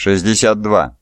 62.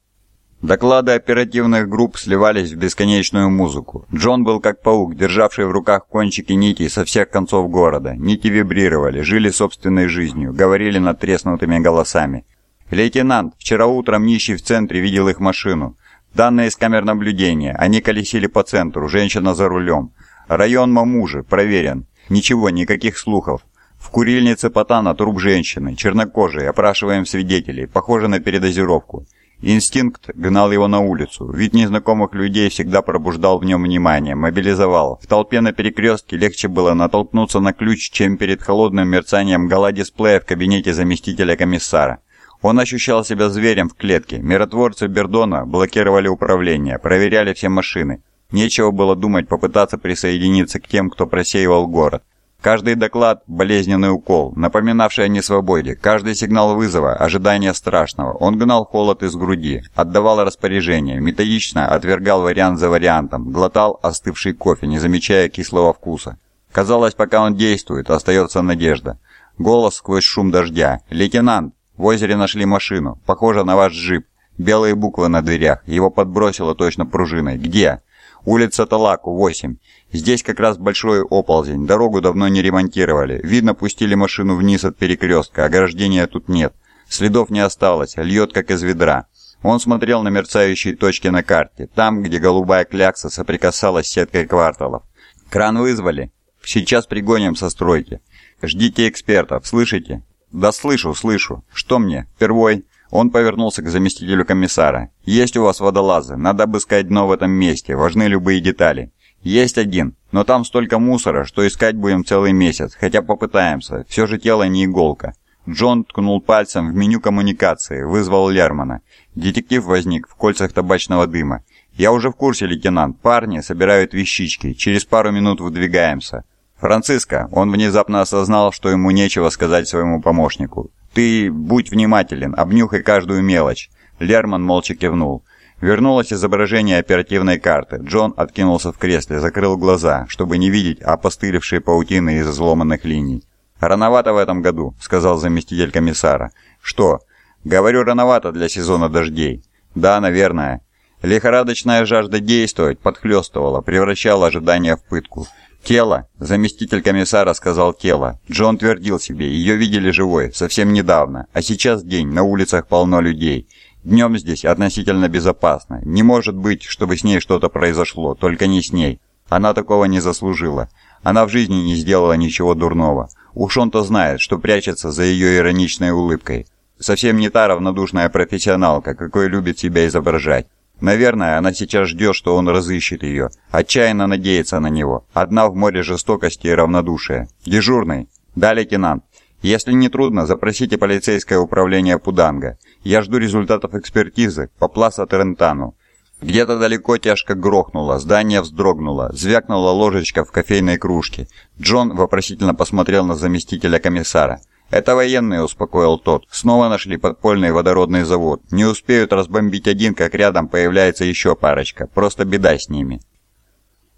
Доклады оперативных групп сливались в бесконечную музыку. Джон был как паук, державший в руках кончики нитей со всех концов города. Нити вибрировали, жили собственной жизнью, говорили над треснутыми голосами. «Лейтенант, вчера утром нищий в центре видел их машину. Данные из камер наблюдения. Они колесили по центру, женщина за рулем. Район Мамужи, проверен. Ничего, никаких слухов. В курильнице Потана труп женщины, чернокожей, опрашиваем свидетелей, похоже на передозировку. Инстинкт гнал его на улицу. Вид незнакомых людей всегда пробуждал в нем внимание, мобилизовал. В толпе на перекрестке легче было натолкнуться на ключ, чем перед холодным мерцанием гала-дисплея в кабинете заместителя комиссара. Он ощущал себя зверем в клетке. Миротворцы Бердона блокировали управление, проверяли все машины. Нечего было думать попытаться присоединиться к тем, кто просеивал город. Каждый доклад – болезненный укол, напоминавший о несвободе. Каждый сигнал вызова – ожидание страшного. Он гнал холод из груди, отдавал распоряжение, методично отвергал вариант за вариантом, глотал остывший кофе, не замечая кислого вкуса. Казалось, пока он действует, остается надежда. Голос сквозь шум дождя. «Лейтенант, в озере нашли машину. Похоже на ваш джип. Белые буквы на дверях. Его подбросило точно пружиной. Где?» «Улица Талаку, 8. Здесь как раз большой оползень, дорогу давно не ремонтировали. Видно, пустили машину вниз от перекрестка, ограждения тут нет. Следов не осталось, льет как из ведра. Он смотрел на мерцающие точки на карте, там, где голубая клякса соприкасалась с сеткой кварталов. «Кран вызвали? Сейчас пригоним со стройки. Ждите экспертов, слышите?» «Да слышу, слышу. Что мне? Впервой?» Он повернулся к заместителю комиссара. «Есть у вас водолазы. Надо обыскать дно в этом месте. Важны любые детали. «Есть один, но там столько мусора, что искать будем целый месяц, хотя попытаемся, все же тело не иголка». Джон ткнул пальцем в меню коммуникации, вызвал Лермана. Детектив возник в кольцах табачного дыма. «Я уже в курсе, лейтенант. Парни собирают вещички. Через пару минут выдвигаемся». «Франциско!» Он внезапно осознал, что ему нечего сказать своему помощнику. «Ты будь внимателен, обнюхай каждую мелочь». Лерман молча кивнул. Вернулось изображение оперативной карты. Джон откинулся в кресле, закрыл глаза, чтобы не видеть опостылевшие паутины из изломанных линий. «Рановато в этом году», — сказал заместитель комиссара. «Что?» «Говорю, рановато для сезона дождей». «Да, наверное». Лихорадочная жажда действовать подхлёстывала, превращала ожидания в пытку. «Тело?» – заместитель комиссара сказал «тело». Джон твердил себе, ее видели живой, совсем недавно, а сейчас день, на улицах полно людей. Днем здесь относительно безопасно. Не может быть, чтобы с ней что-то произошло, только не с ней. Она такого не заслужила. Она в жизни не сделала ничего дурного. Уж он-то знает, что прячется за ее ироничной улыбкой. Совсем не та равнодушная профессионалка, какой любит себя изображать. Наверное, она сейчас ждет, что он разыщет ее. Отчаянно надеется на него. Одна в море жестокости и равнодушия. Дежурный. Да, лейтенант. Если не трудно, запросите полицейское управление Пуданга. Я жду результатов экспертизы по Пласа Терентану. Где-то далеко тяжко грохнуло, здание вздрогнуло, звякнула ложечка в кофейной кружке. Джон вопросительно посмотрел на заместителя комиссара. «Это военные», — успокоил тот. «Снова нашли подпольный водородный завод. Не успеют разбомбить один, как рядом появляется еще парочка. Просто беда с ними».